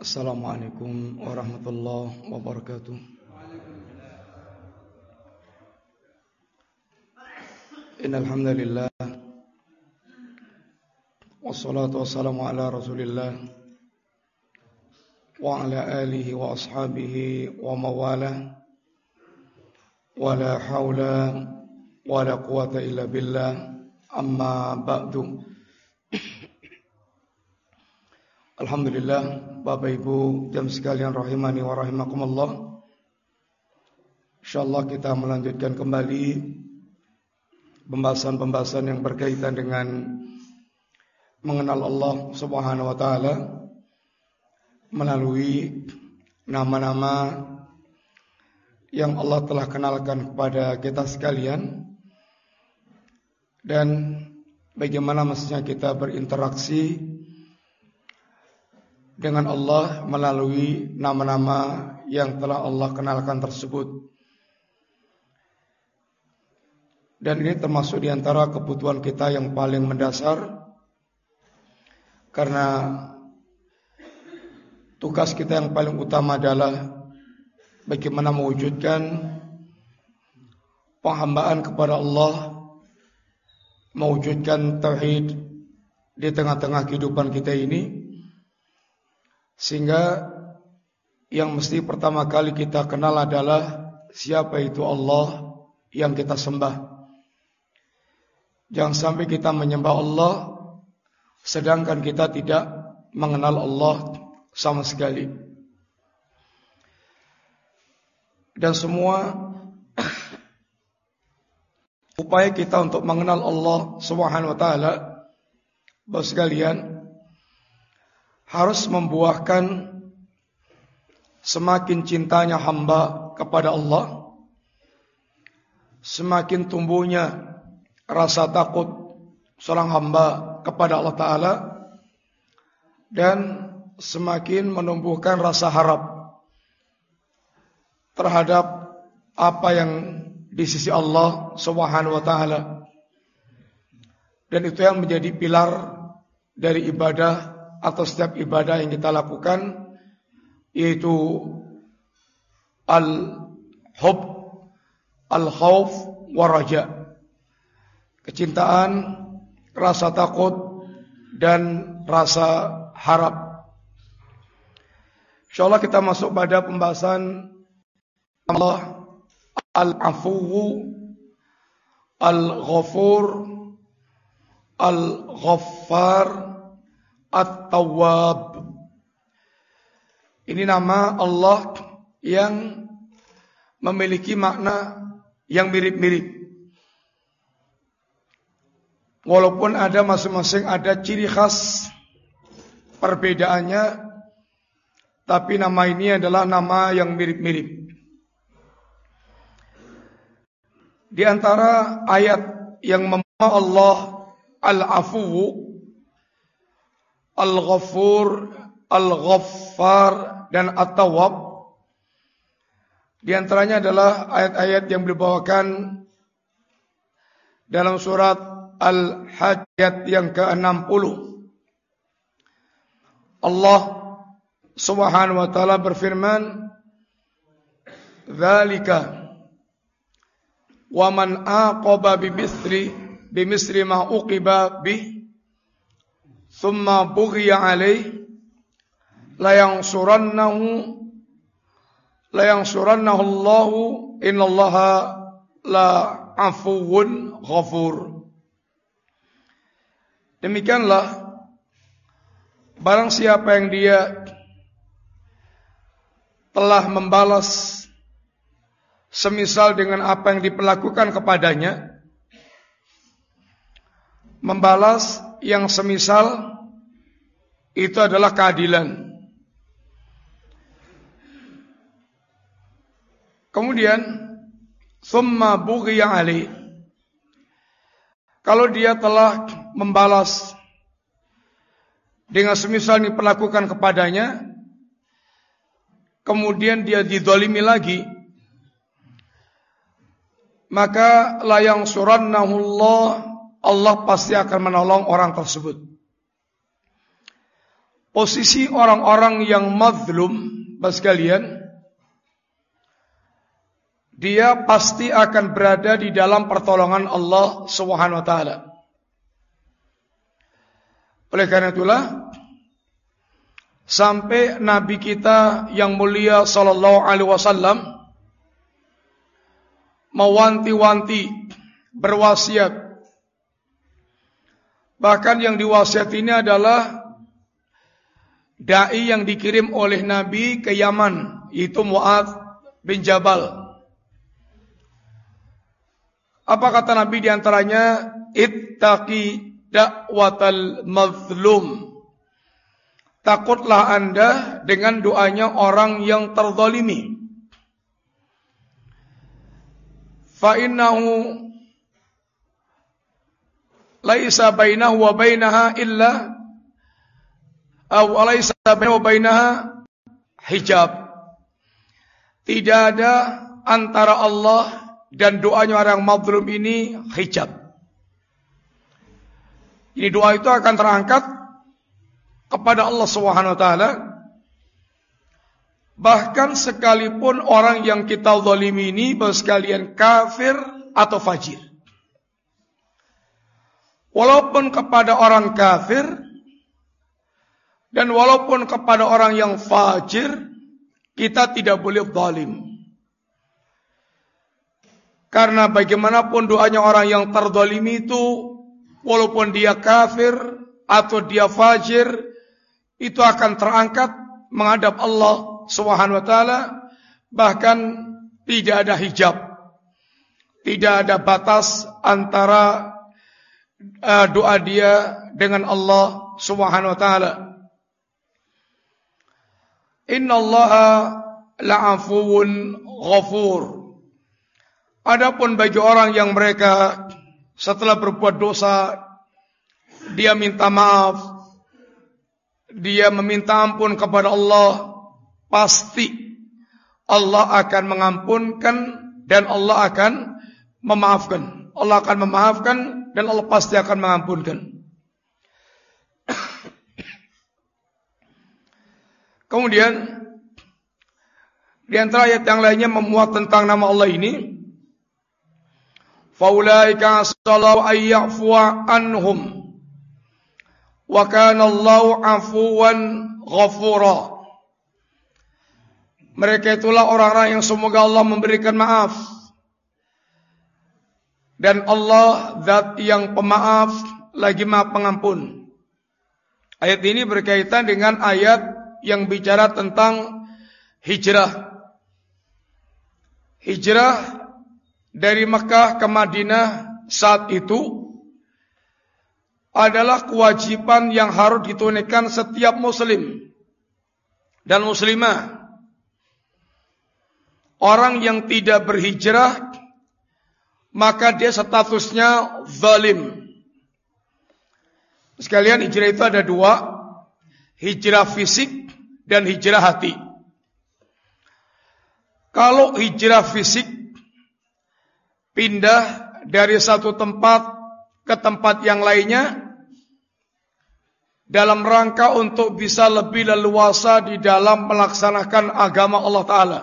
السلام عليكم ورحمة الله وبركاته. إن الحمد لله والصلاة والسلام على رسول الله وعلى آله وأصحابه وموالاه. ولا حول ولا قوة إلا بالله. أما بعد. الحمد لله Bapak Ibu jam sekalian rahimani wa rahimakumullah. InsyaAllah kita melanjutkan kembali Pembahasan-pembahasan yang berkaitan dengan Mengenal Allah subhanahu wa ta'ala Melalui Nama-nama Yang Allah telah kenalkan kepada kita sekalian Dan Bagaimana mestinya kita berinteraksi dengan Allah melalui nama-nama yang telah Allah kenalkan tersebut. Dan ini termasuk di antara kebutuhan kita yang paling mendasar karena tugas kita yang paling utama adalah bagaimana mewujudkan penghambaan kepada Allah, mewujudkan tauhid di tengah-tengah kehidupan kita ini sehingga yang mesti pertama kali kita kenal adalah siapa itu Allah yang kita sembah. Jangan sampai kita menyembah Allah sedangkan kita tidak mengenal Allah sama sekali. Dan semua upaya kita untuk mengenal Allah Subhanahu wa taala Bapak sekalian harus membuahkan semakin cintanya hamba kepada Allah, semakin tumbuhnya rasa takut seorang hamba kepada Allah Ta'ala, dan semakin menumbuhkan rasa harap terhadap apa yang di sisi Allah Subhanahu wa taala. Dan itu yang menjadi pilar dari ibadah atau setiap ibadah yang kita lakukan yaitu al-hub, al-khauf, waraja. Kecintaan, rasa takut dan rasa harap. Insyaallah kita masuk pada pembahasan Allah al-afuwu al-ghafur al-ghaffar At-Tawwab. Ini nama Allah yang memiliki makna yang mirip-mirip. Walaupun ada masing-masing ada ciri khas perbedaannya, tapi nama ini adalah nama yang mirip-mirip. Di antara ayat yang membawa Allah Al-Afuwu Al-Ghafur, Al-Ghaffar dan At-Tawwab. Di antaranya adalah ayat-ayat yang dibawakan dalam surat Al-Hajj yang ke-60. Allah Subhanahu wa taala berfirman, "Dzalika wa man aqaba bimithli bimithli ma uqiba bih thumma bughiya alaih la yansurannahu la yansurannahu Allahu innallaha la afuwun ghafur. Demikianlah barang siapa yang dia telah membalas semisal dengan apa yang diperlakukan kepadanya membalas yang semisal itu adalah keadilan. Kemudian summa bughiya ali. Kalau dia telah membalas dengan semisal yang diperlakukan kepadanya, kemudian dia didolimi lagi, maka layang surannahu Allah pasti akan menolong orang tersebut. posisi orang-orang yang mazlum, Bapak sekalian, dia pasti akan berada di dalam pertolongan Allah Subhanahu wa taala. Oleh karena itulah sampai nabi kita yang mulia sallallahu alaihi wasallam mewanti-wanti berwasiat bahkan yang diwasiat ini adalah dai yang dikirim oleh nabi ke Yaman yaitu Muad bin Jabal. Apa kata nabi di antaranya ittaqi da'watal mazlum. Takutlah anda dengan doanya orang yang terzalimi. Fa innahu laisa bainahu wa bainaha illa aw laisa bainahu wa bainaha hijab. Tidak ada antara Allah dan doanya orang mazlum ini hijab. Ini doa itu akan terangkat kepada Allah Subhanahu wa taala. Bahkan sekalipun orang yang kita zalimi ini sekalian kafir atau fajir. Walaupun kepada orang kafir dan walaupun kepada orang yang fajir kita tidak boleh zalim. Karena bagaimanapun doanya orang yang terzalimi itu walaupun dia kafir atau dia fajir itu akan terangkat menghadap Allah Subhanahu wa taala bahkan tidak ada hijab. Tidak ada batas antara uh, doa dia dengan Allah Subhanahu wa taala. Inna Allah la'afuun ghafur. Adapun bagi orang yang mereka setelah berbuat dosa dia minta maaf, dia meminta ampun kepada Allah pasti Allah akan mengampunkan dan Allah akan memaafkan. Allah akan memaafkan dan Allah pasti akan mengampunkan. Kemudian di antara ayat yang lainnya memuat tentang nama Allah ini faulaika sallallahu ayyafu anhum wa kana Allahu afuwan ghafura mereka itulah orang-orang yang semoga Allah memberikan maaf. Dan Allah zat yang pemaaf lagi maaf pengampun. Ayat ini berkaitan dengan ayat yang bicara tentang hijrah. Hijrah dari Mekah ke Madinah saat itu adalah kewajiban yang harus ditunaikan setiap muslim dan muslimah Orang yang tidak berhijrah maka dia statusnya zalim. Sekalian hijrah itu ada dua, hijrah fisik dan hijrah hati. Kalau hijrah fisik pindah dari satu tempat ke tempat yang lainnya dalam rangka untuk bisa lebih leluasa di dalam melaksanakan agama Allah Ta'ala.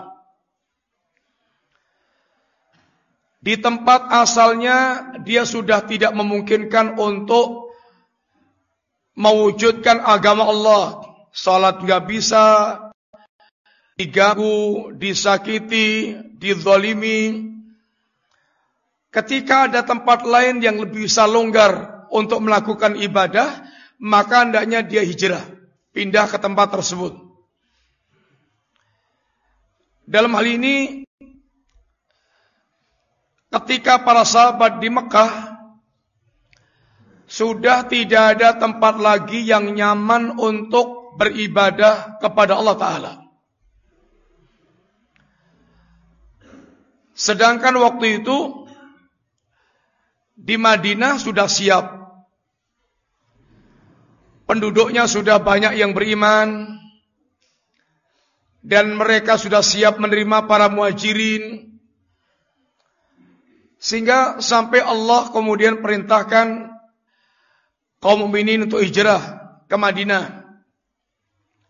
Di tempat asalnya dia sudah tidak memungkinkan untuk mewujudkan agama Allah. Salat nggak bisa, diganggu, disakiti, dizalimi. Ketika ada tempat lain yang lebih bisa longgar untuk melakukan ibadah, maka hendaknya dia hijrah, pindah ke tempat tersebut. Dalam hal ini ketika para sahabat di Mekah sudah tidak ada tempat lagi yang nyaman untuk beribadah kepada Allah Ta'ala. Sedangkan waktu itu di Madinah sudah siap. Penduduknya sudah banyak yang beriman. Dan mereka sudah siap menerima para muhajirin sehingga sampai Allah kemudian perintahkan kaum mukminin untuk hijrah ke Madinah.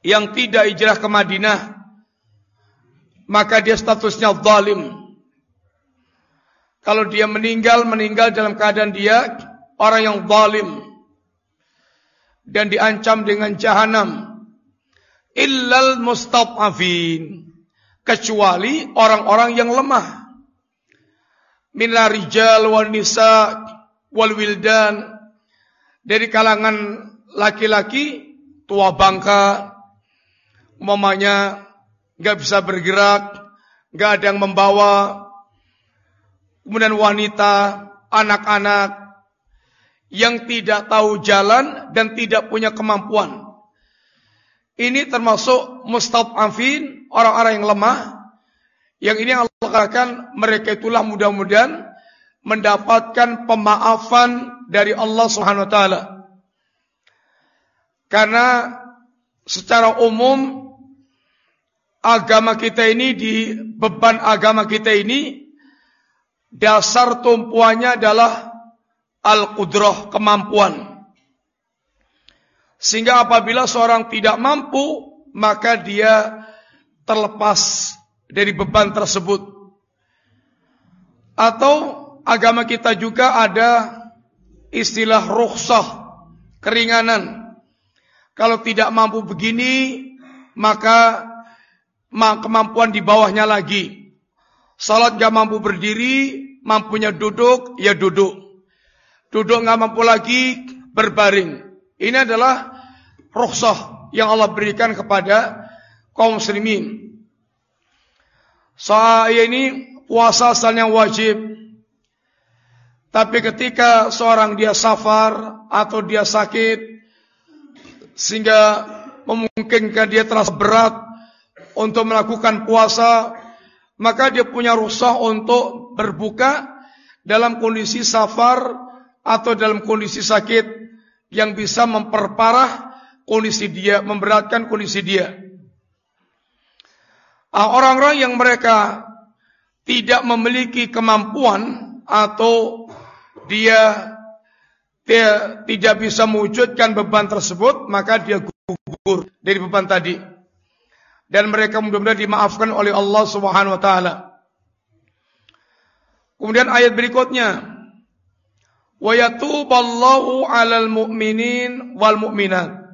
yang tidak hijrah ke Madinah maka dia statusnya zalim. Kalau dia meninggal, meninggal dalam keadaan dia orang yang zalim dan diancam dengan jahanam. Illal mustad'afin kecuali orang-orang yang lemah. Minal rijal wal nisa wal wildan dari kalangan laki-laki tua bangka mamanya nggak bisa bergerak, nggak ada yang membawa. Kemudian wanita, anak-anak yang tidak tahu jalan dan tidak punya kemampuan. Ini termasuk mustad'afin, orang-orang yang lemah. Yang ini Allah katakan mereka itulah mudah-mudahan mendapatkan pemaafan dari Allah Subhanahu wa taala. Karena secara umum agama kita ini di beban agama kita ini dasar tumpuannya adalah al-qudrah kemampuan. Sehingga apabila seorang tidak mampu maka dia terlepas dari beban tersebut. Atau agama kita juga ada istilah rukhsah, keringanan. Kalau tidak mampu begini, maka kemampuan di bawahnya lagi. Salat gak mampu berdiri, mampunya duduk, ya duduk. Duduk gak mampu lagi, berbaring. Ini adalah rukhsah yang Allah berikan kepada kaum muslimin. Soal ini puasa asalnya wajib. Tapi ketika seorang dia safar atau dia sakit sehingga memungkinkan dia terasa berat untuk melakukan puasa, maka dia punya rusak untuk berbuka dalam kondisi safar atau dalam kondisi sakit yang bisa memperparah kondisi dia, memberatkan kondisi dia. Ah, orang-orang yang mereka tidak memiliki kemampuan atau dia dia tidak bisa mewujudkan beban tersebut, maka dia gugur dari beban tadi dan mereka mudah-mudahan dimaafkan oleh Allah Subhanahu wa taala. Kemudian ayat berikutnya wa yatuballahu 'alal mu'minin wal mu'minat.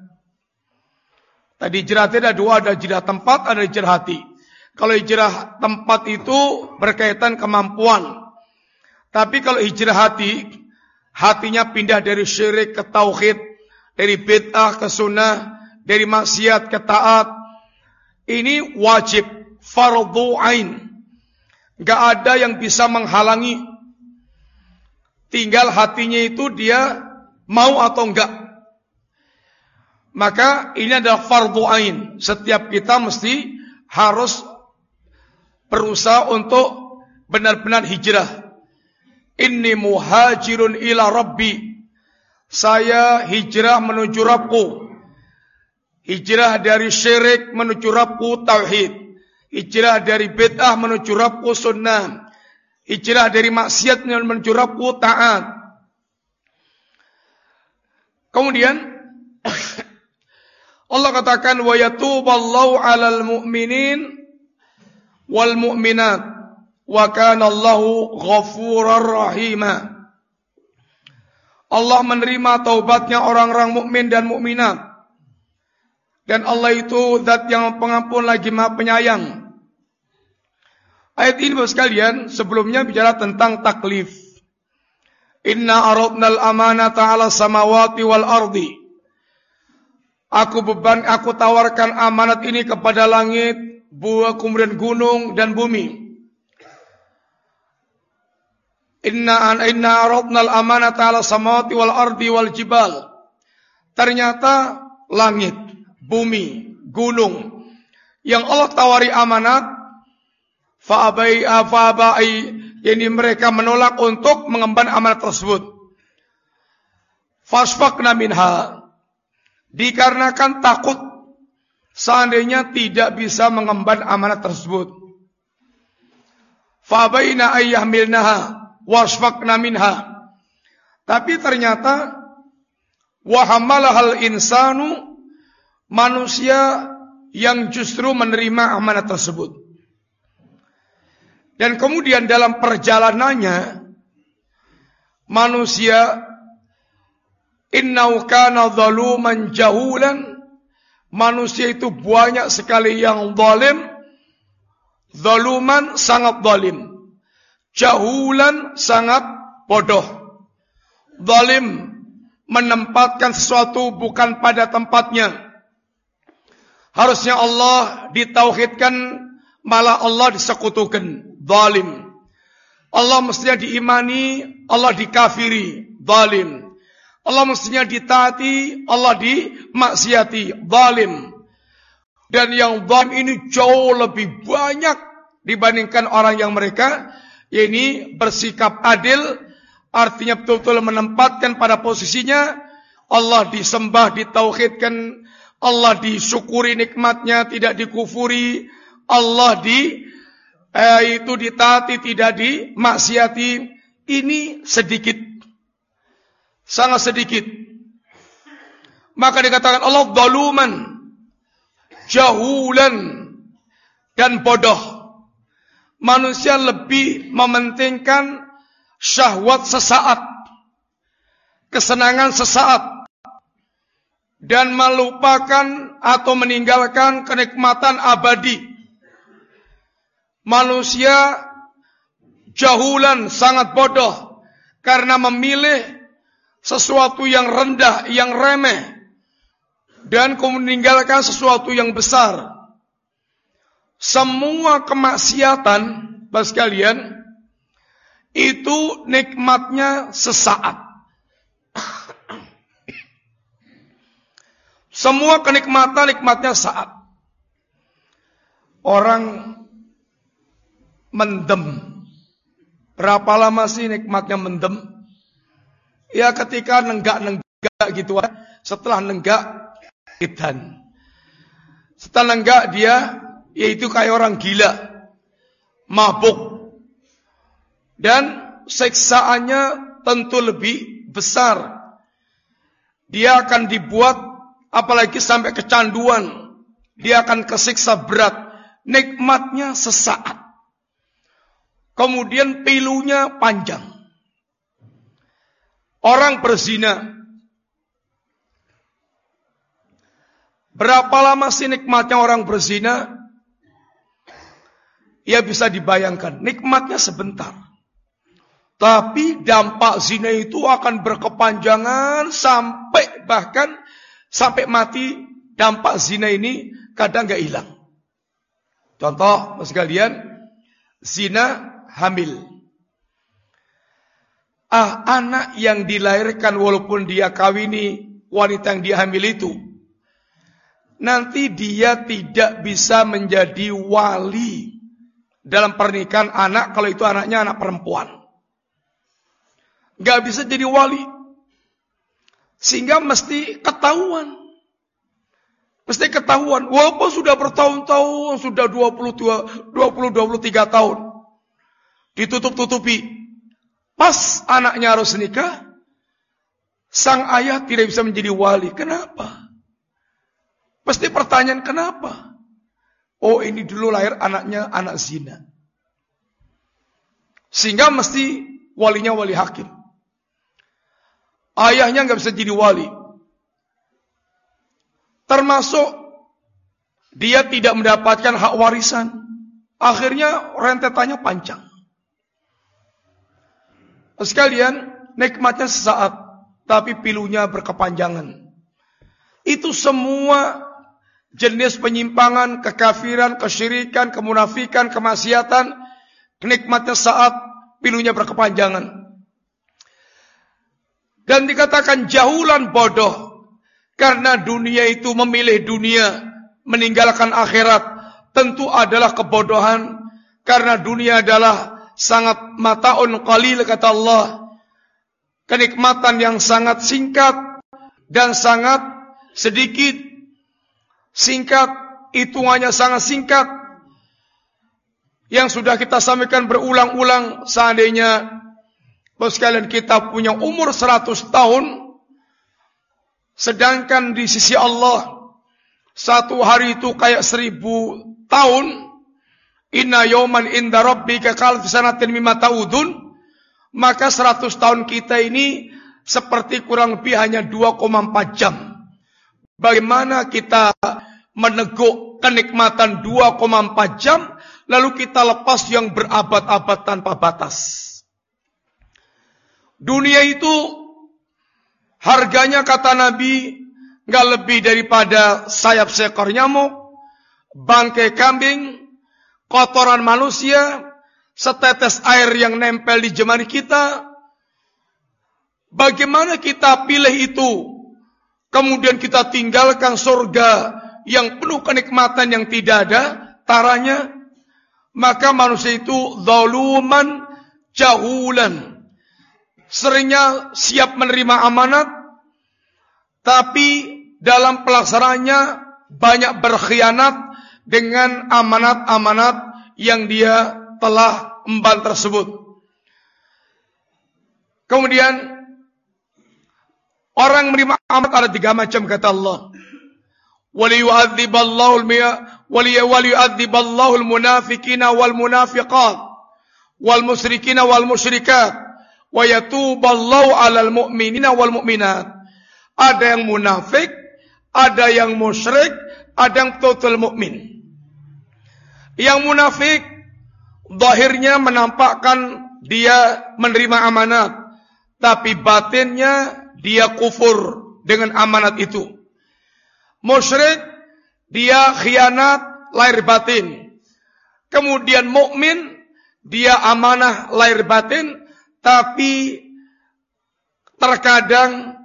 Tadi hijrah ada dua, ada hijrah tempat, ada hijrah hati. Kalau hijrah tempat itu berkaitan kemampuan. Tapi kalau hijrah hati, hatinya pindah dari syirik ke tauhid, dari bid'ah ke sunnah, dari maksiat ke taat, ini wajib fardu ain. Gak ada yang bisa menghalangi. Tinggal hatinya itu dia mau atau enggak. Maka ini adalah fardu ain. Setiap kita mesti harus berusaha untuk benar-benar hijrah. Inni muhajirun ila rabbi. Saya hijrah menuju Rabbku. Hijrah dari syirik menuju Rabbu tauhid. Hijrah dari bid'ah menuju Rabbu sunnah. Hijrah dari maksiat menuju Rabbu taat. Kemudian Allah katakan wa yatuballahu 'alal mu'minin wal mu'minat wa kana Allahu ghafurar rahima. Allah menerima taubatnya orang-orang mukmin dan mukminat dan Allah itu zat yang pengampun lagi maha penyayang. Ayat ini Bapak sekalian sebelumnya bicara tentang taklif. Inna aradnal amanata ala samawati wal ardi. Aku beban, aku tawarkan amanat ini kepada langit, buah kemudian gunung dan bumi. Inna inna aradnal amanata ala samawati wal ardi wal jibal. Ternyata langit, bumi, gunung yang Allah tawari amanat fa'abai fa'abai ini mereka menolak untuk mengemban amanat tersebut. Fasfakna minha dikarenakan takut seandainya tidak bisa mengemban amanat tersebut. Fa'abaina ayyahmilnaha wasfakna minha. Tapi ternyata wahamalahal insanu manusia yang justru menerima amanat tersebut. Dan kemudian dalam perjalanannya manusia innau kana zaluman jahulan manusia itu banyak sekali yang zalim zaluman sangat zalim jahulan sangat bodoh zalim menempatkan sesuatu bukan pada tempatnya harusnya Allah ditauhidkan malah Allah disekutukan zalim. Allah mestinya diimani, Allah dikafiri, zalim. Allah mestinya ditaati, Allah dimaksiati, zalim. Dan yang zalim ini jauh lebih banyak dibandingkan orang yang mereka ini bersikap adil, artinya betul-betul menempatkan pada posisinya. Allah disembah, ditauhidkan, Allah disyukuri nikmatnya, tidak dikufuri, Allah di eh, itu ditaati tidak dimaksiati. Ini sedikit sangat sedikit. Maka dikatakan Allah daluman jahulan dan bodoh. Manusia lebih mementingkan syahwat sesaat kesenangan sesaat dan melupakan atau meninggalkan kenikmatan abadi. Manusia jahulan sangat bodoh karena memilih sesuatu yang rendah, yang remeh dan meninggalkan sesuatu yang besar. Semua kemaksiatan, Bapak sekalian, itu nikmatnya sesaat. Semua kenikmatan nikmatnya saat. Orang mendem. Berapa lama sih nikmatnya mendem? Ya ketika nenggak-nenggak gitu setelah nenggak edan. Setelah nenggak dia yaitu kayak orang gila, mabuk. Dan seksaannya tentu lebih besar. Dia akan dibuat apalagi sampai kecanduan. Dia akan kesiksa berat. Nikmatnya sesaat. Kemudian pilunya panjang. Orang berzina. Berapa lama sih nikmatnya orang berzina? Ya bisa dibayangkan, nikmatnya sebentar. Tapi dampak zina itu akan berkepanjangan sampai bahkan sampai mati dampak zina ini kadang nggak hilang. Contoh, mas kalian, zina hamil. Ah, anak yang dilahirkan walaupun dia kawini wanita yang dia hamil itu, nanti dia tidak bisa menjadi wali dalam pernikahan anak kalau itu anaknya anak perempuan. Gak bisa jadi wali. Sehingga mesti ketahuan. Mesti ketahuan. Walaupun sudah bertahun-tahun, sudah 22, 20, 23 tahun ditutup-tutupi. Pas anaknya harus nikah, sang ayah tidak bisa menjadi wali. Kenapa? Pasti pertanyaan kenapa? Oh ini dulu lahir anaknya anak zina. Sehingga mesti walinya wali hakim. Ayahnya nggak bisa jadi wali. Termasuk dia tidak mendapatkan hak warisan. Akhirnya rentetannya panjang. Sekalian, nikmatnya sesaat, tapi pilunya berkepanjangan. Itu semua jenis penyimpangan, kekafiran, kesyirikan, kemunafikan, kemaksiatan, nikmatnya saat, pilunya berkepanjangan. Dan dikatakan jahulan bodoh, karena dunia itu memilih dunia, meninggalkan akhirat, tentu adalah kebodohan, karena dunia adalah sangat mataun qalil kata Allah. Kenikmatan yang sangat singkat dan sangat sedikit. Singkat, hitungannya sangat singkat. Yang sudah kita sampaikan berulang-ulang seandainya bos kalian kita punya umur 100 tahun sedangkan di sisi Allah satu hari itu kayak seribu tahun, inna yoman inda rabbika kalfi sanatin mimma ta'udun, maka seratus tahun kita ini seperti kurang lebih hanya 2,4 jam. Bagaimana kita meneguk kenikmatan 2,4 jam, lalu kita lepas yang berabad-abad tanpa batas. Dunia itu harganya kata Nabi nggak lebih daripada sayap seekor nyamuk, bangkai kambing, kotoran manusia, setetes air yang nempel di jemari kita. Bagaimana kita pilih itu? Kemudian kita tinggalkan surga yang penuh kenikmatan yang tidak ada taranya. Maka manusia itu zaluman jahulan seringnya siap menerima amanat, tapi dalam pelaksanaannya banyak berkhianat dengan amanat-amanat yang dia telah emban tersebut. Kemudian orang menerima amanat ada tiga macam kata Allah. Waliyu'adziballahu waliyu'adziballahu al-munafiqina wal munafiqat wal musyrikina wal musyrikat wa yatuballahu 'alal mu'minina wal mu'minat. Ada yang munafik, ada yang musyrik, ada yang total mukmin. Yang munafik zahirnya menampakkan dia menerima amanat, tapi batinnya dia kufur dengan amanat itu. Musyrik dia khianat lahir batin. Kemudian mukmin dia amanah lahir batin, tapi terkadang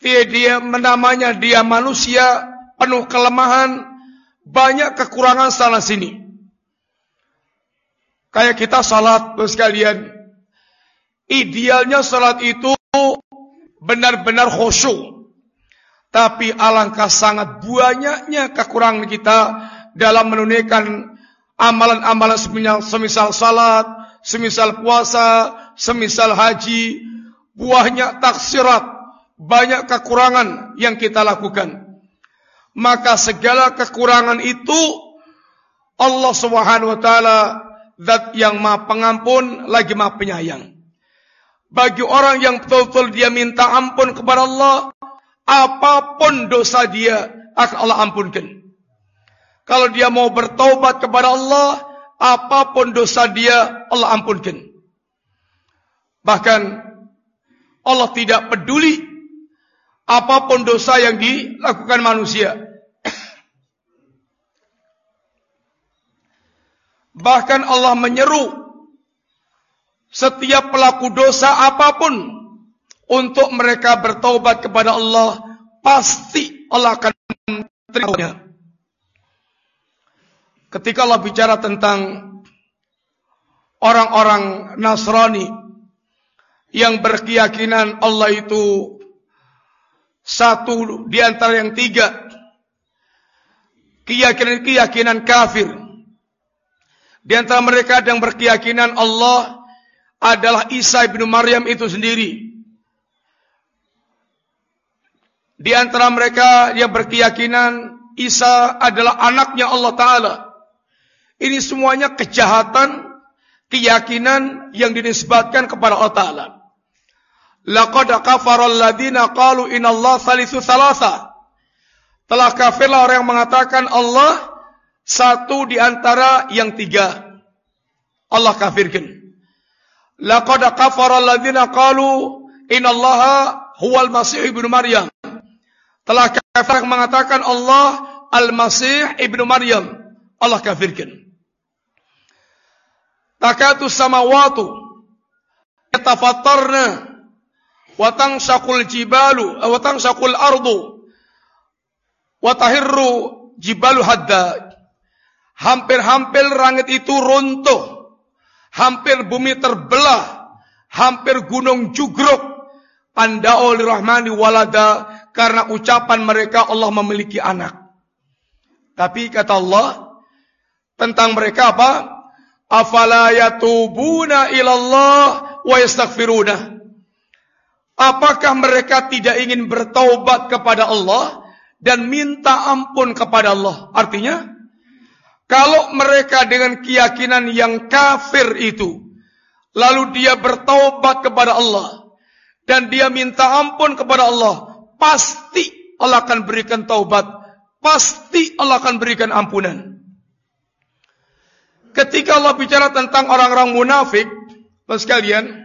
dia, dia menamanya dia manusia penuh kelemahan, banyak kekurangan sana sini. Kayak kita salat, sekalian. Idealnya salat itu benar-benar khusyuk. Tapi alangkah sangat banyaknya kekurangan kita dalam menunaikan amalan-amalan semisal, semisal salat, semisal puasa, semisal haji, buahnya taksirat, banyak kekurangan yang kita lakukan. Maka segala kekurangan itu Allah Subhanahu wa taala zat yang Maha Pengampun lagi Maha Penyayang. Bagi orang yang betul-betul dia minta ampun kepada Allah, apa pun dosa dia akan Allah ampunkan. Kalau dia mau bertaubat kepada Allah, apa pun dosa dia Allah ampunkan. Bahkan Allah tidak peduli apa pun dosa yang dilakukan manusia. Bahkan Allah menyeru setiap pelaku dosa apa pun untuk mereka bertobat kepada Allah, pasti Allah akan terimanya. Ketika Allah bicara tentang orang-orang Nasrani yang berkeyakinan Allah itu satu di antara yang tiga. Keyakinan-keyakinan kafir. Di antara mereka yang berkeyakinan Allah adalah Isa ibnu Maryam itu sendiri. Di antara mereka yang berkeyakinan Isa adalah anaknya Allah Ta'ala. Ini semuanya kejahatan, keyakinan yang dinisbatkan kepada Allah Ta'ala. Laqad kafara alladziina qalu innallaha salisu salasa. Telah kafirlah orang yang mengatakan Allah satu di antara yang tiga. Allah kafirkan. Laqad kafara alladziina qalu innallaha huwal masih ibnu Maryam. Telah kafir mengatakan Allah al-Masih ibnu Maryam. Allah kafirkan. Takatu samawatu yatafattarna watang syakul jibalu watang syakul ardu watahirru jibalu hadda hampir-hampir langit itu runtuh. Hampir bumi terbelah. Hampir gunung jugruk. Pandao rahmani walada karena ucapan mereka Allah memiliki anak. Tapi kata Allah tentang mereka apa? Afala yatubuna ilallah wa yastaghfiruna. Apakah mereka tidak ingin bertaubat kepada Allah dan minta ampun kepada Allah. Artinya, kalau mereka dengan keyakinan yang kafir itu, lalu dia bertaubat kepada Allah dan dia minta ampun kepada Allah, pasti Allah akan berikan taubat, pasti Allah akan berikan ampunan. Ketika Allah bicara tentang orang-orang munafik, sekalian,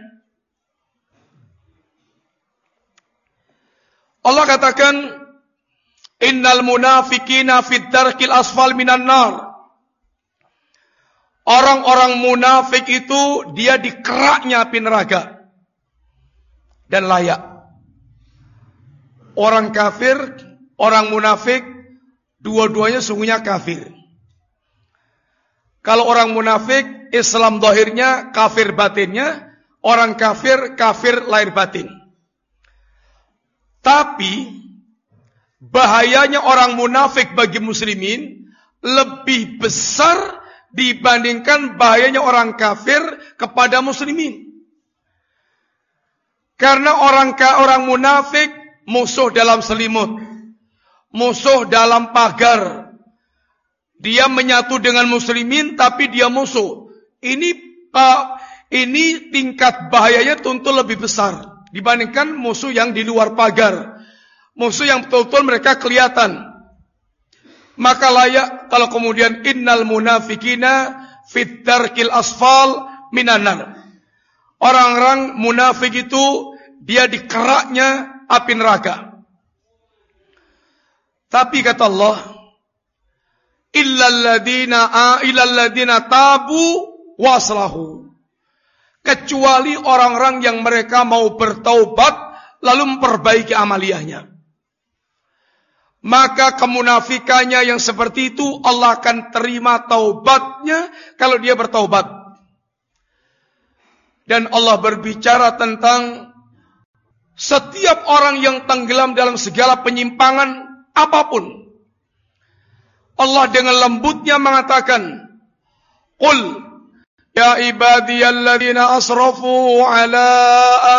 Allah katakan, Innal munafikina fid darkil asfal minan nar. Orang-orang munafik itu dia di keraknya api neraka. Dan layak. Orang kafir, orang munafik, dua-duanya sungguhnya kafir. Kalau orang munafik, Islam dohirnya, kafir batinnya. Orang kafir, kafir lahir batin. Tapi, bahayanya orang munafik bagi muslimin lebih besar dibandingkan bahayanya orang kafir kepada muslimin. Karena orang orang munafik musuh dalam selimut, musuh dalam pagar, dia menyatu dengan muslimin tapi dia musuh. Ini uh, ini tingkat bahayanya tentu lebih besar dibandingkan musuh yang di luar pagar. Musuh yang betul-betul mereka kelihatan. Maka layak kalau kemudian innal munafikina fit darkil asfal minanar. Orang-orang munafik itu dia di keraknya api neraka. Tapi kata Allah, illalladzina illalladzina tabu waslahu kecuali orang-orang yang mereka mau bertaubat lalu memperbaiki amaliyahnya maka kemunafikannya yang seperti itu Allah akan terima taubatnya kalau dia bertaubat. Dan Allah berbicara tentang setiap orang yang tenggelam dalam segala penyimpangan apapun. Allah dengan lembutnya mengatakan, Qul ya ibadiyalladzina asrafu ala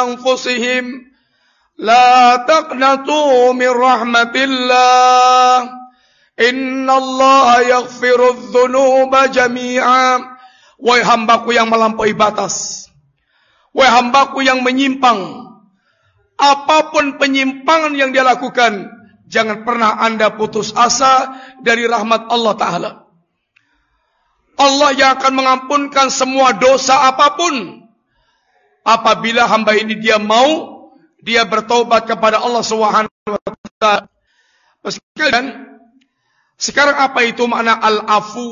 anfusihim la taqnatu min rahmatillah innallaha yaghfiru dzunuba jami'a wahai hambaku yang melampaui batas wahai hambaku yang menyimpang apa pun penyimpangan yang dia lakukan Jangan pernah anda putus asa dari rahmat Allah Ta'ala. Allah yang akan mengampunkan semua dosa apa pun. Apabila hamba ini dia mau, dia bertobat kepada Allah Subhanahu wa taala. Sekalian, sekarang apa itu makna al-afu,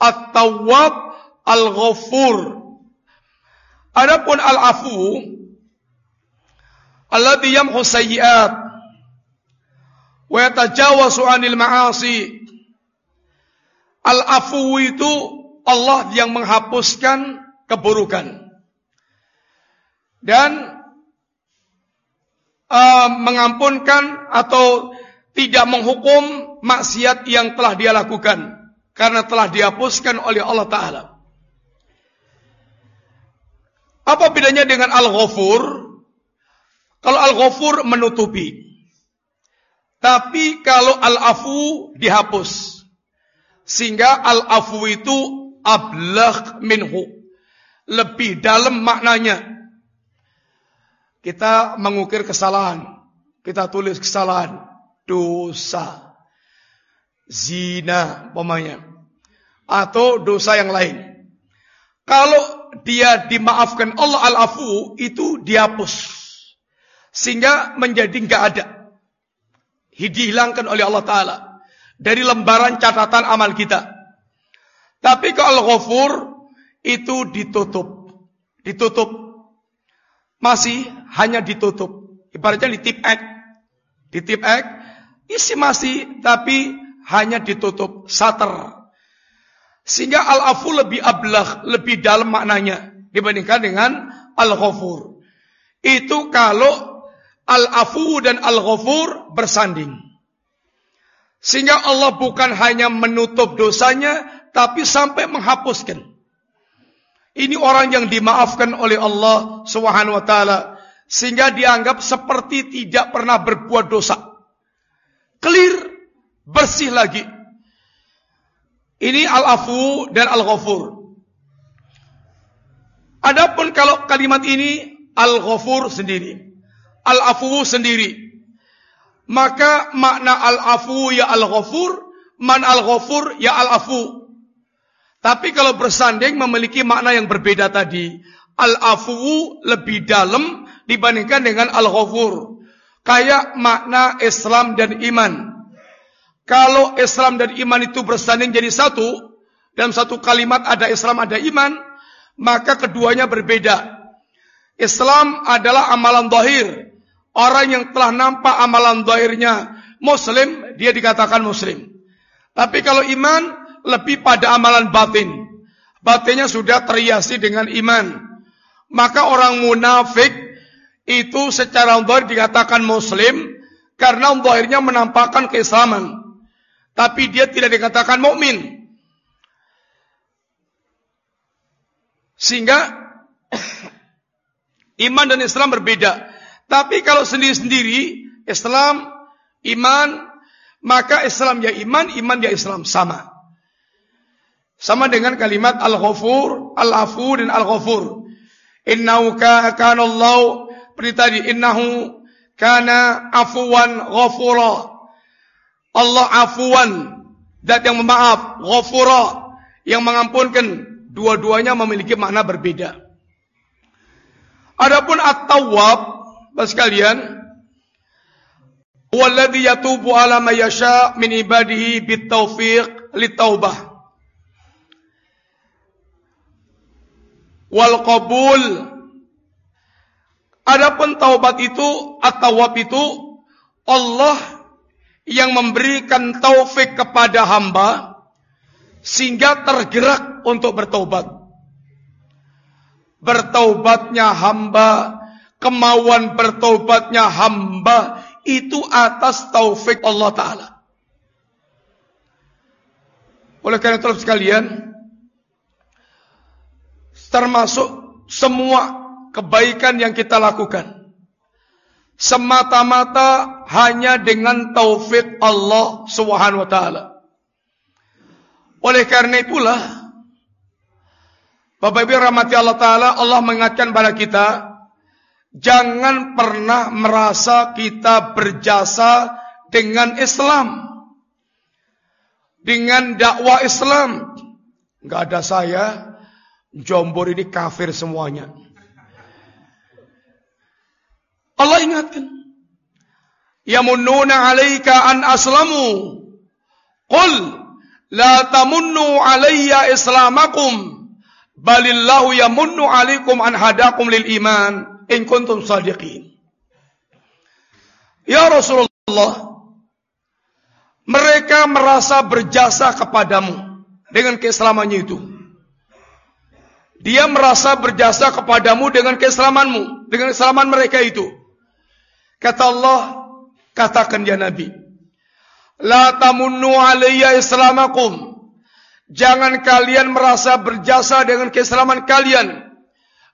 at-tawwab, al-ghafur? Adapun al-afu alladhi yamhu sayyi'at wa yatajawasu 'anil ma'asi. Al-afu itu Allah yang menghapuskan keburukan. Dan uh, mengampunkan atau tidak menghukum maksiat yang telah dia lakukan karena telah dihapuskan oleh Allah taala. Apa bedanya dengan Al-Ghafur? Kalau Al-Ghafur menutupi. Tapi kalau al-afu dihapus. Sehingga al-afu itu ablagh minhu. Lebih dalam maknanya. Kita mengukir kesalahan. Kita tulis kesalahan. Dosa. Zina, pemanya. Atau dosa yang lain. Kalau dia dimaafkan Allah al-afu, itu dihapus. Sehingga menjadi nggak ada dihilangkan oleh Allah Ta'ala dari lembaran catatan amal kita. Tapi kalau ghafur itu ditutup. Ditutup. Masih hanya ditutup. Ibaratnya di tip X. Di tip X isi masih tapi hanya ditutup sater. Sehingga al-afu lebih ablah, lebih dalam maknanya dibandingkan dengan al-ghafur. Itu kalau Al-Afu dan Al-Ghafur bersanding. Sehingga Allah bukan hanya menutup dosanya, tapi sampai menghapuskan. Ini orang yang dimaafkan oleh Allah Subhanahu wa taala sehingga dianggap seperti tidak pernah berbuat dosa. clear, bersih lagi. Ini al-afu dan al-ghafur. Adapun kalau kalimat ini al-ghafur sendiri, al-afu sendiri. Maka makna al-afu ya al-ghafur, man al-ghafur ya al-afu. Tapi kalau bersanding memiliki makna yang berbeda tadi. Al-afu lebih dalam dibandingkan dengan al-ghafur. Kayak makna Islam dan iman. Kalau Islam dan iman itu bersanding jadi satu, dalam satu kalimat ada Islam, ada iman, maka keduanya berbeda. Islam adalah amalan dohir. Orang yang telah nampak amalan dohirnya Muslim, dia dikatakan Muslim. Tapi kalau iman, lebih pada amalan batin. Batinnya sudah terhiasi dengan iman. Maka orang munafik itu secara dohir dikatakan Muslim, karena dohirnya menampakkan keislaman tapi dia tidak dikatakan mukmin. Sehingga iman dan Islam berbeda. Tapi kalau sendiri-sendiri Islam, iman, maka Islam ya iman, iman ya Islam sama. Sama dengan kalimat al-ghafur, al-afu dan al-ghafur. Innahu kana Allah seperti tadi innahu kana afuwan ghafura. Allah afuan, dat yang memaaf, ghafura, yang mengampunkan. Dua-duanya memiliki makna berbeda. Adapun at-tawwab, sekalian, Walladhi yatubu ala ma yasha min ibadihi bitaufiq litaubah. Wal qabul. Adapun taubat itu, at-tawwab itu Allah yang memberikan taufik kepada hamba sehingga tergerak untuk bertobat. Bertobatnya hamba, kemauan bertobatnya hamba itu atas taufik Allah Ta'ala. Oleh karena itu sekalian, termasuk semua kebaikan yang kita lakukan semata-mata hanya dengan taufik Allah Subhanahu wa taala. Oleh karena itulah Bapak Ibu rahmati Allah taala, Allah mengingatkan pada kita jangan pernah merasa kita berjasa dengan Islam. Dengan dakwah Islam. Enggak ada saya, Jombor ini kafir semuanya. Allah ingatkan. Yamunnuna 'alaika an aslamu. Qul la tamunnu 'alayya islamakum balillahu yamunnu 'alaikum an hadakum lil iman in kuntum sadiqin. Ya Rasulullah, mereka merasa berjasa kepadamu dengan keislamannya itu. Dia merasa berjasa kepadamu dengan keislamanmu, dengan keislaman mereka itu. Kata Allah, katakan ya Nabi, La tamunnu alayya islamakum. Jangan kalian merasa berjasa dengan keislaman kalian.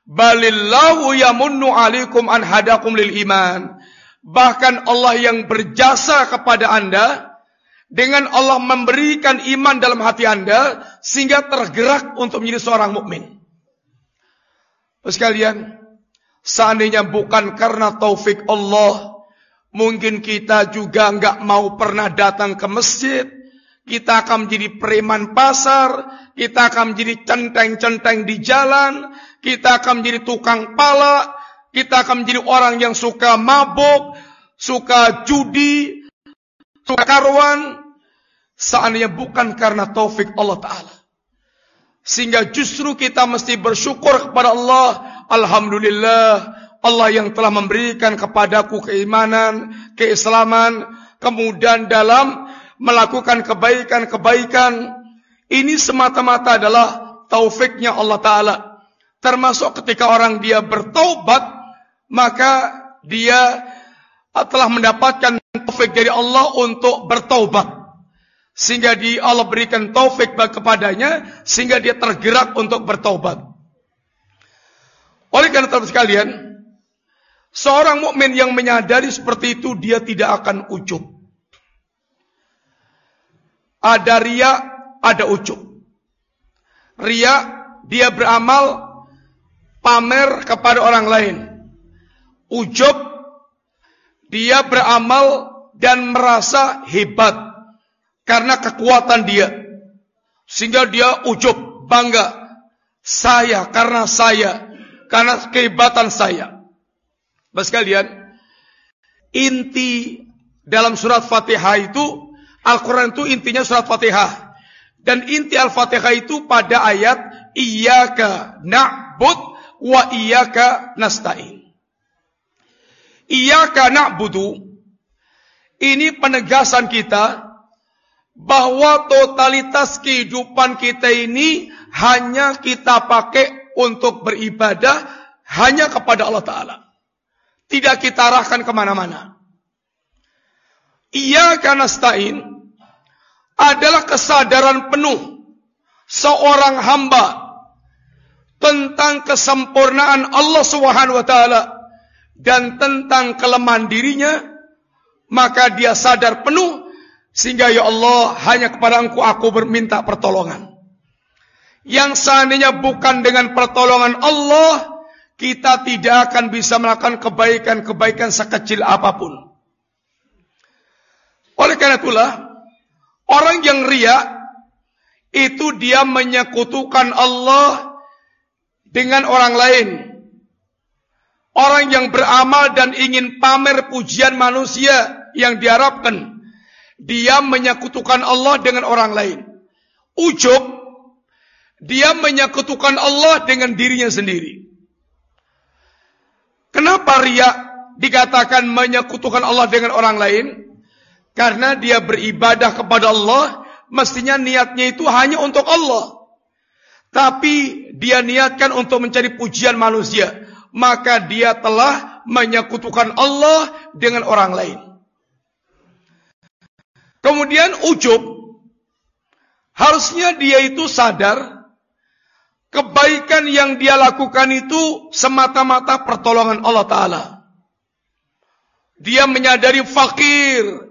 Balillahu yamunnu alaikum an hadakum lil iman. Bahkan Allah yang berjasa kepada anda dengan Allah memberikan iman dalam hati anda sehingga tergerak untuk menjadi seorang mukmin. Sekalian, Seandainya bukan karena taufik Allah, mungkin kita juga enggak mau pernah datang ke masjid. Kita akan menjadi preman pasar, kita akan menjadi centeng-centeng di jalan, kita akan menjadi tukang pala, kita akan menjadi orang yang suka mabuk, suka judi, suka karuan. Seandainya bukan karena taufik Allah Ta'ala. Sehingga justru kita mesti bersyukur kepada Allah Alhamdulillah Allah yang telah memberikan kepadaku keimanan, keislaman, kemudian dalam melakukan kebaikan-kebaikan. Ini semata-mata adalah taufiknya Allah Ta'ala. Termasuk ketika orang dia bertaubat, maka dia telah mendapatkan taufik dari Allah untuk bertaubat. Sehingga di Allah berikan taufik kepadanya, sehingga dia tergerak untuk bertaubat. Oleh karena itu sekalian, seorang mukmin yang menyadari seperti itu dia tidak akan ujub. ada ria, ada ujub. Ria, dia beramal pamer kepada orang lain. Ujub, dia beramal dan merasa hebat karena kekuatan dia. Sehingga dia ujub, bangga. Saya, karena saya, karena kehebatan saya. Bapak sekalian, inti dalam surat Fatihah itu Al-Quran itu intinya surat Fatihah. Dan inti Al-Fatihah itu pada ayat Iyaka na'bud wa iyaka nasta'in. Iyaka na'budu ini penegasan kita bahwa totalitas kehidupan kita ini hanya kita pakai untuk beribadah hanya kepada Allah Ta'ala. Tidak kita arahkan ke mana-mana. Ia karena stain adalah kesadaran penuh seorang hamba tentang kesempurnaan Allah Subhanahu wa taala dan tentang kelemahan dirinya maka dia sadar penuh sehingga ya Allah hanya kepada engkau aku berminta pertolongan yang seandainya bukan dengan pertolongan Allah kita tidak akan bisa melakukan kebaikan-kebaikan sekecil apa pun oleh karena itulah orang yang ria itu dia menyekutukan Allah dengan orang lain. Orang yang beramal dan ingin pamer pujian manusia yang diharapkan. Dia menyekutukan Allah dengan orang lain. Ujub, dia menyekutukan Allah dengan dirinya sendiri. Kenapa ria dikatakan menyekutukan Allah dengan orang lain? Karena dia beribadah kepada Allah, mestinya niatnya itu hanya untuk Allah. Tapi dia niatkan untuk mencari pujian manusia. Maka dia telah menyekutukan Allah dengan orang lain. Kemudian ujub. Harusnya dia itu sadar. Kebaikan yang dia lakukan itu semata-mata pertolongan Allah Ta'ala. Dia menyadari fakir.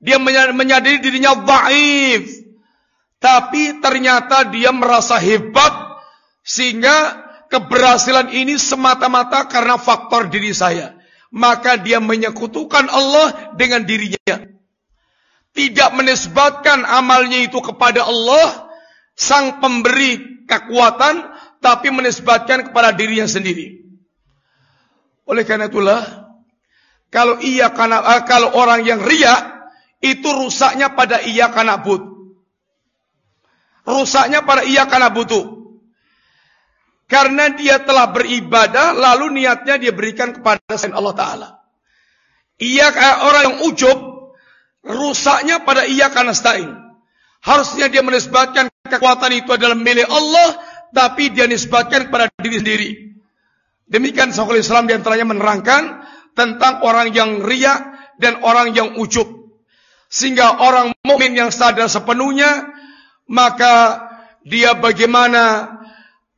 Dia menyadari dirinya dhaif. Tapi ternyata dia merasa hebat sehingga keberhasilan ini semata-mata karena faktor diri saya. Maka dia menyekutukan Allah dengan dirinya. Tidak menisbatkan amalnya itu kepada Allah, sang pemberi kekuatan, tapi menisbatkan kepada dirinya sendiri. Oleh karena itulah, kalau ia karena eh, kalau orang yang riak itu rusaknya pada iya karena but. Rusaknya pada iya karena butuh. Karena dia telah beribadah, lalu niatnya dia berikan kepada selain Allah Ta'ala. Ia orang yang ujub, rusaknya pada iya karena stain. Harusnya dia menisbatkan kekuatan itu adalah milik Allah, tapi dia nisbatkan kepada diri sendiri. Demikian Syekhul Islam di antaranya menerangkan tentang orang yang riak dan orang yang ujub. Sehingga orang mukmin yang sadar sepenuhnya maka dia bagaimana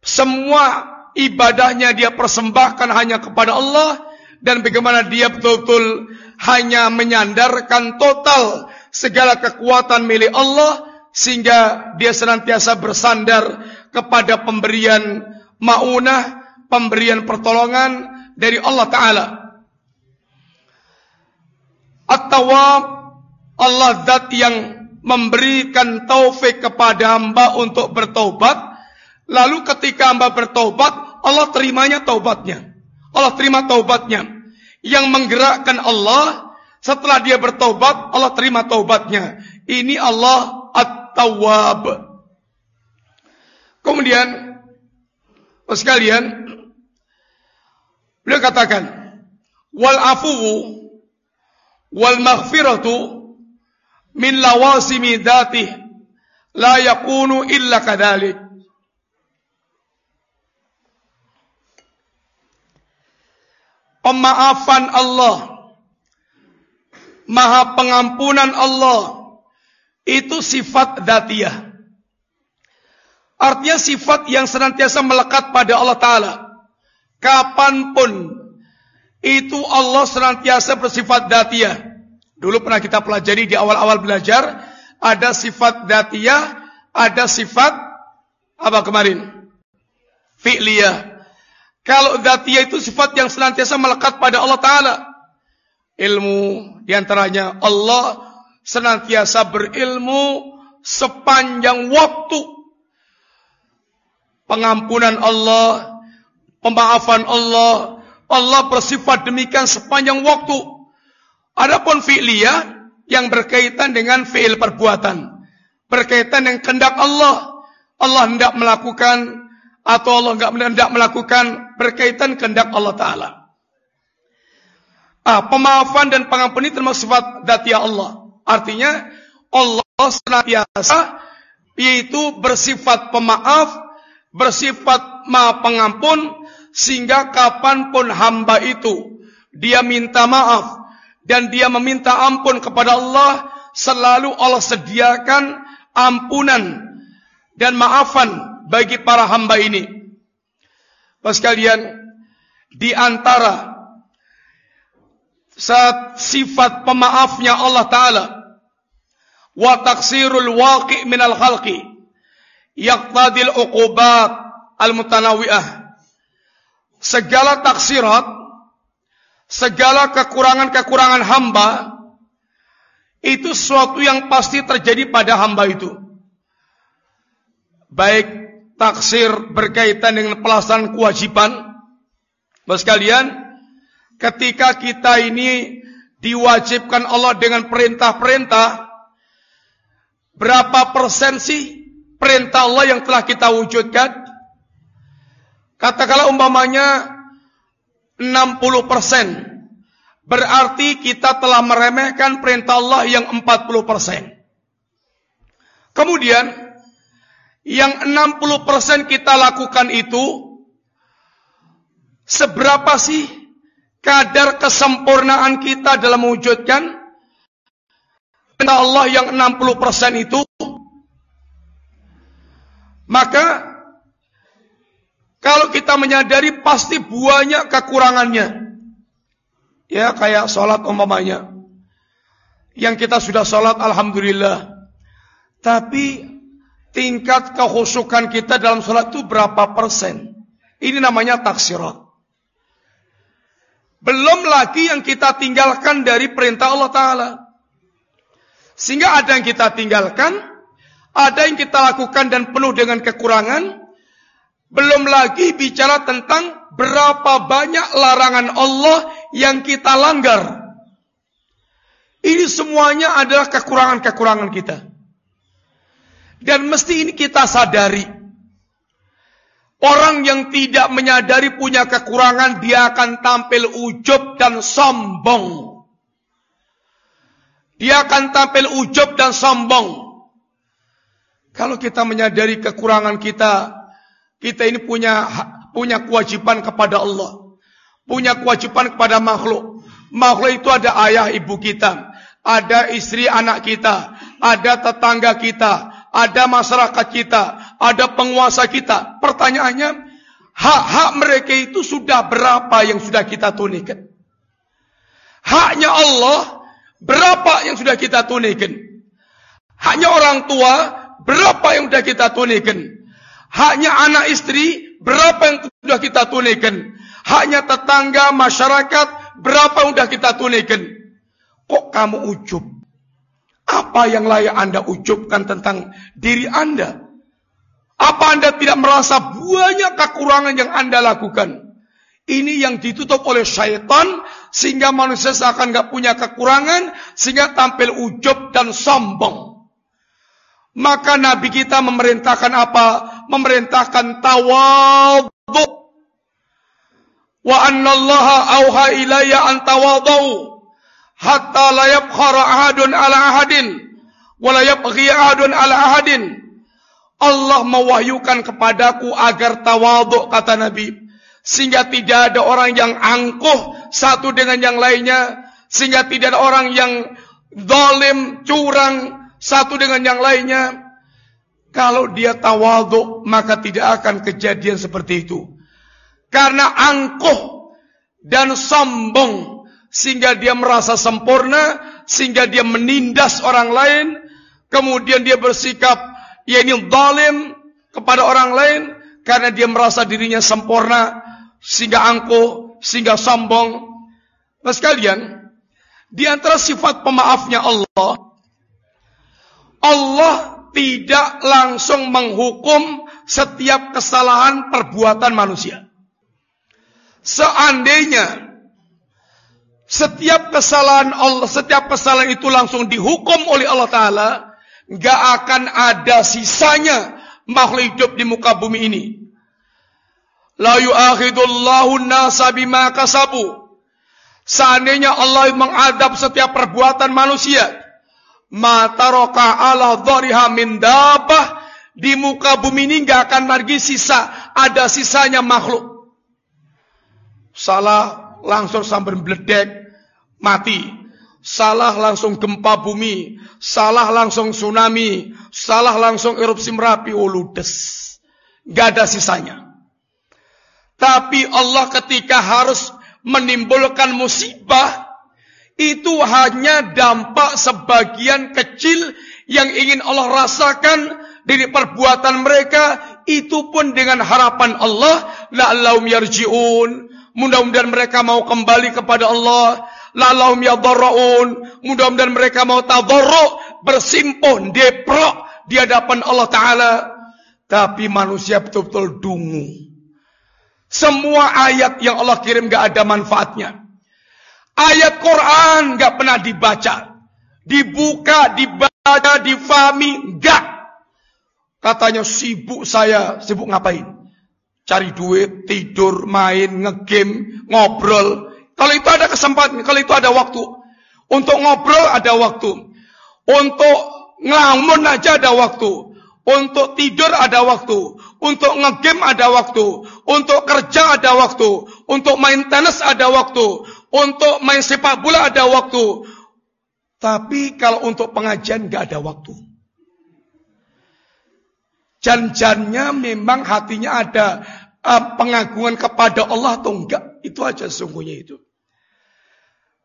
semua ibadahnya dia persembahkan hanya kepada Allah dan bagaimana dia betul-betul hanya menyandarkan total segala kekuatan milik Allah sehingga dia senantiasa bersandar kepada pemberian maunah, pemberian pertolongan dari Allah taala. At-Tawwab Allah zat yang memberikan taufik kepada hamba untuk bertobat. Lalu ketika hamba bertobat, Allah terimanya taubatnya. Allah terima taubatnya. Yang menggerakkan Allah, setelah dia bertobat, Allah terima taubatnya. Ini Allah At-Tawwab. Kemudian, sekalian, beliau katakan, wal afu wal maghfiratu min lawasimi dhatih la yakunu illa kadhalik Pemaafan Allah Maha pengampunan Allah itu sifat dzatiyah. Artinya sifat yang senantiasa melekat pada Allah Ta'ala. Kapan pun itu Allah senantiasa bersifat dzatiyah. Dulu pernah kita pelajari di awal-awal belajar ada sifat datiyah, ada sifat apa kemarin? Fi'liyah. Kalau datiyah itu sifat yang senantiasa melekat pada Allah Ta'ala. Ilmu di antaranya Allah senantiasa berilmu sepanjang waktu. Pengampunan Allah, pemaafan Allah, Allah bersifat demikian sepanjang waktu. Adapun fi'liyah yang berkaitan dengan fi'il perbuatan, berkaitan dengan kehendak Allah. Allah hendak melakukan atau Allah enggak hendak melakukan berkaitan kehendak Allah taala. Ah, pemaafan dan pengampunan ini termasuk sifat datia Allah. Artinya Allah senantiasa yaitu bersifat pemaaf, bersifat maha pengampun sehingga kapan pun hamba itu dia minta maaf dan dia meminta ampun kepada Allah selalu Allah sediakan ampunan dan maafan bagi para hamba ini. Pas kalian di antara sifat pemaafnya Allah Ta'ala wa taksirul waqi' minal khalqi yaqtadil uqubat al-mutanawi'ah segala taksirat segala kekurangan-kekurangan hamba itu sesuatu yang pasti terjadi pada hamba itu. Baik taksir berkaitan dengan pelaksanaan kewajiban Bapak sekalian ketika kita ini diwajibkan Allah dengan perintah-perintah Berapa persen sih perintah Allah yang telah kita wujudkan? Katakanlah umpamanya 60 persen. Berarti kita telah meremehkan perintah Allah yang 40 persen. Kemudian, yang 60 persen kita lakukan itu, seberapa sih kadar kesempurnaan kita dalam mewujudkan perintah Allah yang 60% itu maka kalau kita menyadari pasti banyak kekurangannya. Ya kayak sholat umpamanya. Yang kita sudah sholat Alhamdulillah. Tapi tingkat kehusukan kita dalam sholat itu berapa persen? Ini namanya taksirat. Belum lagi yang kita tinggalkan dari perintah Allah Ta'ala. Sehingga ada yang kita tinggalkan, ada yang kita lakukan dan penuh dengan kekurangan. Belum lagi bicara tentang berapa banyak larangan Allah yang kita langgar. Ini semuanya adalah kekurangan-kekurangan kita. Dan mesti ini kita sadari. Orang yang tidak menyadari punya kekurangan, dia akan tampil ujub dan sombong. Dia akan tampil ujub dan sombong. Kalau kita menyadari kekurangan kita, kita ini punya punya kewajiban kepada Allah. Punya kewajiban kepada makhluk. Makhluk itu ada ayah ibu kita, ada istri anak kita, ada tetangga kita, ada masyarakat kita, ada penguasa kita. Pertanyaannya, hak-hak mereka itu sudah berapa yang sudah kita tunaikan? Haknya Allah Berapa yang sudah kita tunaikan? Hanya orang tua, berapa yang sudah kita tunaikan? Hanya anak istri, berapa yang sudah kita tunaikan? Hanya tetangga, masyarakat, berapa yang sudah kita tunaikan? Kok kamu ujub? Apa yang layak anda ujubkan tentang diri anda? Apa anda tidak merasa banyak kekurangan yang anda lakukan? Ini yang ditutup oleh syaitan sehingga manusia seakan nggak punya kekurangan sehingga tampil ujub dan sombong. Maka Nabi kita memerintahkan apa? Memerintahkan tawadhu. Wa anna Allah auha ilayya an hatta la yabkhara ahadun ala ahadin wa la yabghi ahadun ala ahadin. Allah mewahyukan kepadaku agar tawadhu kata Nabi. Sehingga tidak ada orang yang angkuh satu dengan yang lainnya. Sehingga tidak ada orang yang zalim curang satu dengan yang lainnya. Kalau dia tawadhu maka tidak akan kejadian seperti itu. Karena angkuh dan sombong sehingga dia merasa sempurna sehingga dia menindas orang lain kemudian dia bersikap ya ini zalim kepada orang lain karena dia merasa dirinya sempurna sehingga angkuh, sehingga sombong. Mas kalian, di antara sifat pemaafnya Allah, Allah tidak langsung menghukum setiap kesalahan perbuatan manusia. Seandainya setiap kesalahan Allah, setiap kesalahan itu langsung dihukum oleh Allah Taala, nggak akan ada sisanya makhluk hidup di muka bumi ini. La yu'akhidullahu nasa bima kasabu. Seandainya Allah mengadab setiap perbuatan manusia, roka ala dhariha min dabah, di muka bumi ini nggak akan lagi sisa, ada sisanya makhluk. Salah langsung sambil meledek, mati. Salah langsung gempa bumi, salah langsung tsunami, salah langsung erupsi Merapi, oh ludes. Gak ada sisanya. Tapi Allah ketika harus menimbulkan musibah, itu hanya dampak sebagian kecil yang ingin Allah rasakan dari perbuatan mereka. Itu pun dengan harapan Allah. La'allahum yarji'un. Mudah-mudahan mereka mau kembali kepada Allah lalahum yadarraun. Mudah-mudahan mereka mau tadarru, bersimpuh, deprok di hadapan Allah Ta'ala. Tapi manusia betul-betul dungu. Semua ayat yang Allah kirim gak ada manfaatnya. Ayat Quran gak pernah dibaca. Dibuka, dibaca, difahami, gak. Katanya sibuk saya, sibuk ngapain? Cari duit, tidur, main, ngegame, ngobrol. Kalau itu ada kesempatan, kalau itu ada waktu. Untuk ngobrol ada waktu. Untuk ngelamun aja ada waktu. Untuk tidur ada waktu. Untuk ngegame ada waktu. Untuk kerja ada waktu. Untuk main tenis ada waktu. Untuk main sepak bola ada waktu. Tapi kalau untuk pengajian gak ada waktu. Janjannya memang hatinya ada uh, pengagungan kepada Allah atau enggak. Itu aja sesungguhnya itu.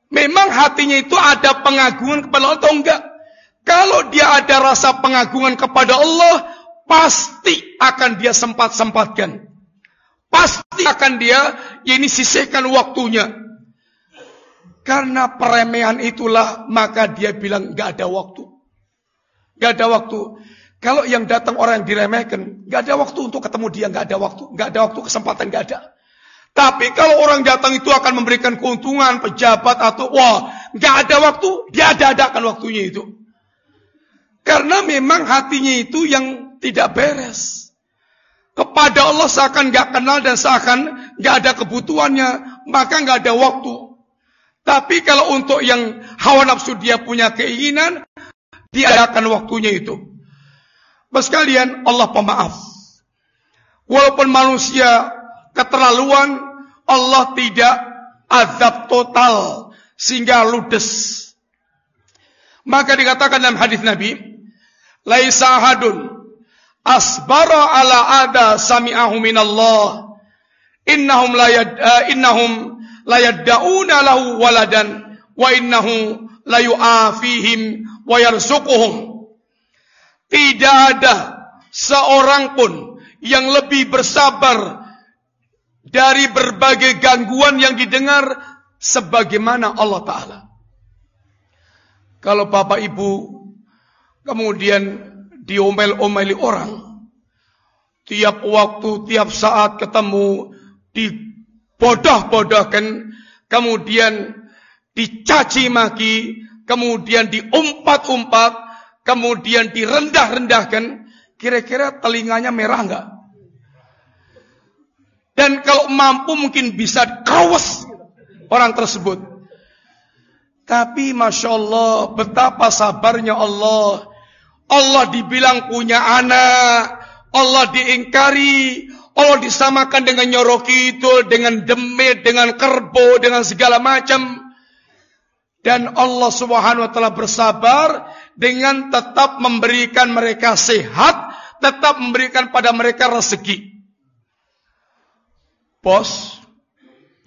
Memang hatinya itu ada pengagungan kepada Allah atau enggak? Kalau dia ada rasa pengagungan kepada Allah, pasti akan dia sempat-sempatkan. Pasti akan dia ini sisihkan waktunya. Karena peremehan itulah maka dia bilang gak ada waktu. Gak ada waktu. Kalau yang datang orang yang diremehkan, gak ada waktu untuk ketemu dia, gak ada waktu, gak ada waktu kesempatan, gak ada. Tapi kalau orang datang itu akan memberikan keuntungan, pejabat atau wah, nggak ada waktu, dia ada-adakan waktunya itu. Karena memang hatinya itu yang tidak beres. Kepada Allah seakan nggak kenal dan seakan nggak ada kebutuhannya, maka nggak ada waktu. Tapi kalau untuk yang hawa nafsu dia punya keinginan, dia akan waktunya itu. Mas Allah pemaaf. Walaupun manusia keterlaluan, Allah tidak azab total sehingga ludes. Maka dikatakan dalam hadis Nabi, laisa hadun asbara ala ada sami'ahu minallah innahum la yad, uh, innahum la yad'una lahu waladan wa innahu la yu'afihim wa yarzuquhum tidak ada seorang pun yang lebih bersabar dari berbagai gangguan yang didengar sebagaimana Allah Ta'ala. Kalau bapak ibu kemudian diomel-omeli orang, tiap waktu, tiap saat ketemu, dibodoh-bodohkan, kemudian dicaci maki, kemudian diumpat-umpat, kemudian direndah-rendahkan, kira-kira telinganya merah enggak? Dan kalau mampu mungkin bisa kawas orang tersebut. Tapi Masya Allah, betapa sabarnya Allah. Allah dibilang punya anak. Allah diingkari. Allah disamakan dengan nyoroki itu, dengan demit, dengan kerbo, dengan segala macam. Dan Allah subhanahu wa ta'ala bersabar dengan tetap memberikan mereka sehat, tetap memberikan pada mereka rezeki bos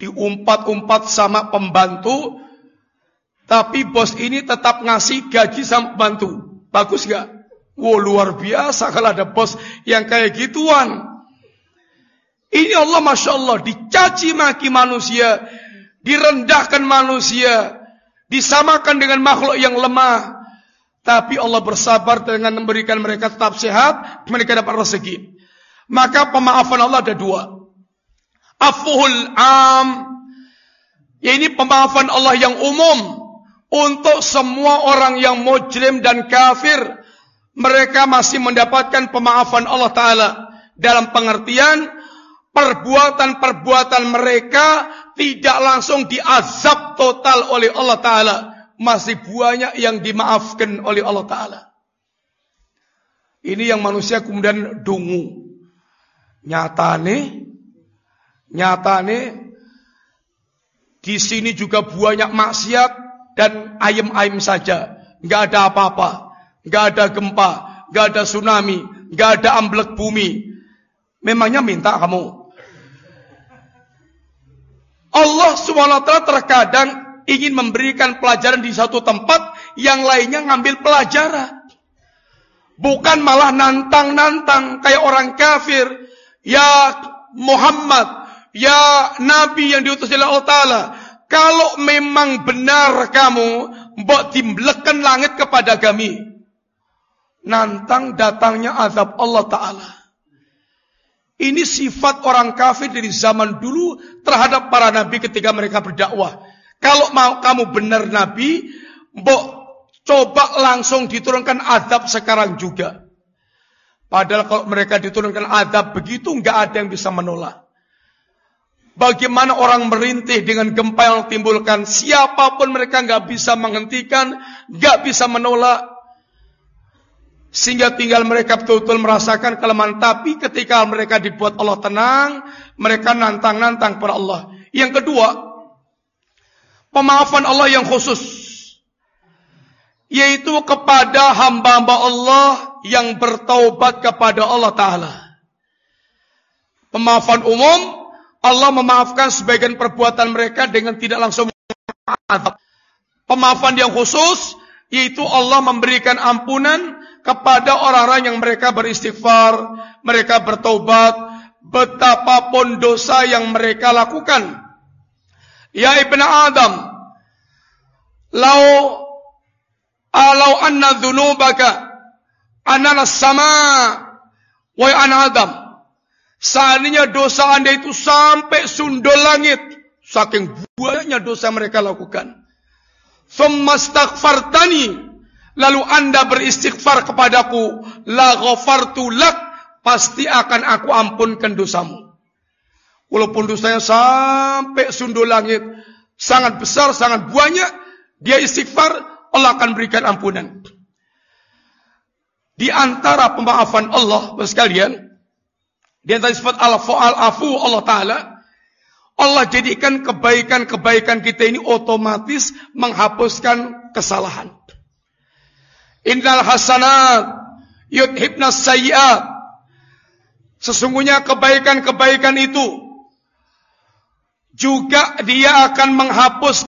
diumpat-umpat sama pembantu tapi bos ini tetap ngasih gaji sama pembantu Bagus gak? Wow luar biasa kalau ada bos yang kayak gituan. Ini Allah Masya Allah dicaci maki manusia. Direndahkan manusia. Disamakan dengan makhluk yang lemah. Tapi Allah bersabar dengan memberikan mereka tetap sehat. Mereka dapat rezeki. Maka pemaafan Allah ada dua. Afuhul am. Ya ini pemaafan Allah yang umum. Untuk semua orang yang mujrim dan kafir. Mereka masih mendapatkan pemaafan Allah Ta'ala. Dalam pengertian perbuatan-perbuatan mereka tidak langsung diazab total oleh Allah Ta'ala. Masih banyak yang dimaafkan oleh Allah Ta'ala. Ini yang manusia kemudian dungu. Nyata nih, nyata nih, di sini juga banyak maksiat dan ayam-ayam saja. Nggak ada apa-apa, nggak ada gempa, nggak ada tsunami, nggak ada amblek bumi. Memangnya minta kamu Allah SWT terkadang ingin memberikan pelajaran di satu tempat, yang lainnya ngambil pelajaran. Bukan malah nantang-nantang kayak orang kafir. Ya Muhammad, ya Nabi yang diutus oleh Allah Ta'ala. Kalau memang benar kamu, mbok timblekan langit kepada kami. Nantang datangnya azab Allah Ta'ala. Ini sifat orang kafir dari zaman dulu terhadap para nabi ketika mereka berdakwah. Kalau mau kamu benar nabi, mbok coba langsung diturunkan adab sekarang juga. Padahal kalau mereka diturunkan adab begitu, nggak ada yang bisa menolak. Bagaimana orang merintih dengan gempa yang timbulkan, siapa pun mereka nggak bisa menghentikan, nggak bisa menolak. Sehingga tinggal mereka betul-betul merasakan kelemahan. Tapi ketika mereka dibuat Allah tenang, mereka nantang-nantang kepada Allah. Yang kedua, pemaafan Allah yang khusus. Yaitu kepada hamba-hamba Allah yang bertaubat kepada Allah Ta'ala. Pemaafan umum, Allah memaafkan sebagian perbuatan mereka dengan tidak langsung mengadab. Pemaafan yang khusus, yaitu Allah memberikan ampunan kepada orang-orang yang mereka beristighfar, mereka bertobat, betapapun dosa yang mereka lakukan. Ya ibn Adam, lau alau anna dzunubaka anana sama wa an Adam. Seandainya dosa anda itu sampai sundul langit, saking banyaknya dosa mereka lakukan. Thumma lalu anda beristighfar kepadaku, la ghafartu lak, pasti akan aku ampunkan dosamu. Walaupun dosanya sampai sundul langit, sangat besar, sangat banyak, dia istighfar, Allah akan berikan ampunan. Di antara pemaafan Allah, sekalian, di antara sifat al-afu Allah Ta'ala, Allah jadikan kebaikan-kebaikan kita ini otomatis menghapuskan kesalahan. Innal hasanat yudhibna sayyiat. Sesungguhnya kebaikan-kebaikan itu juga dia akan menghapus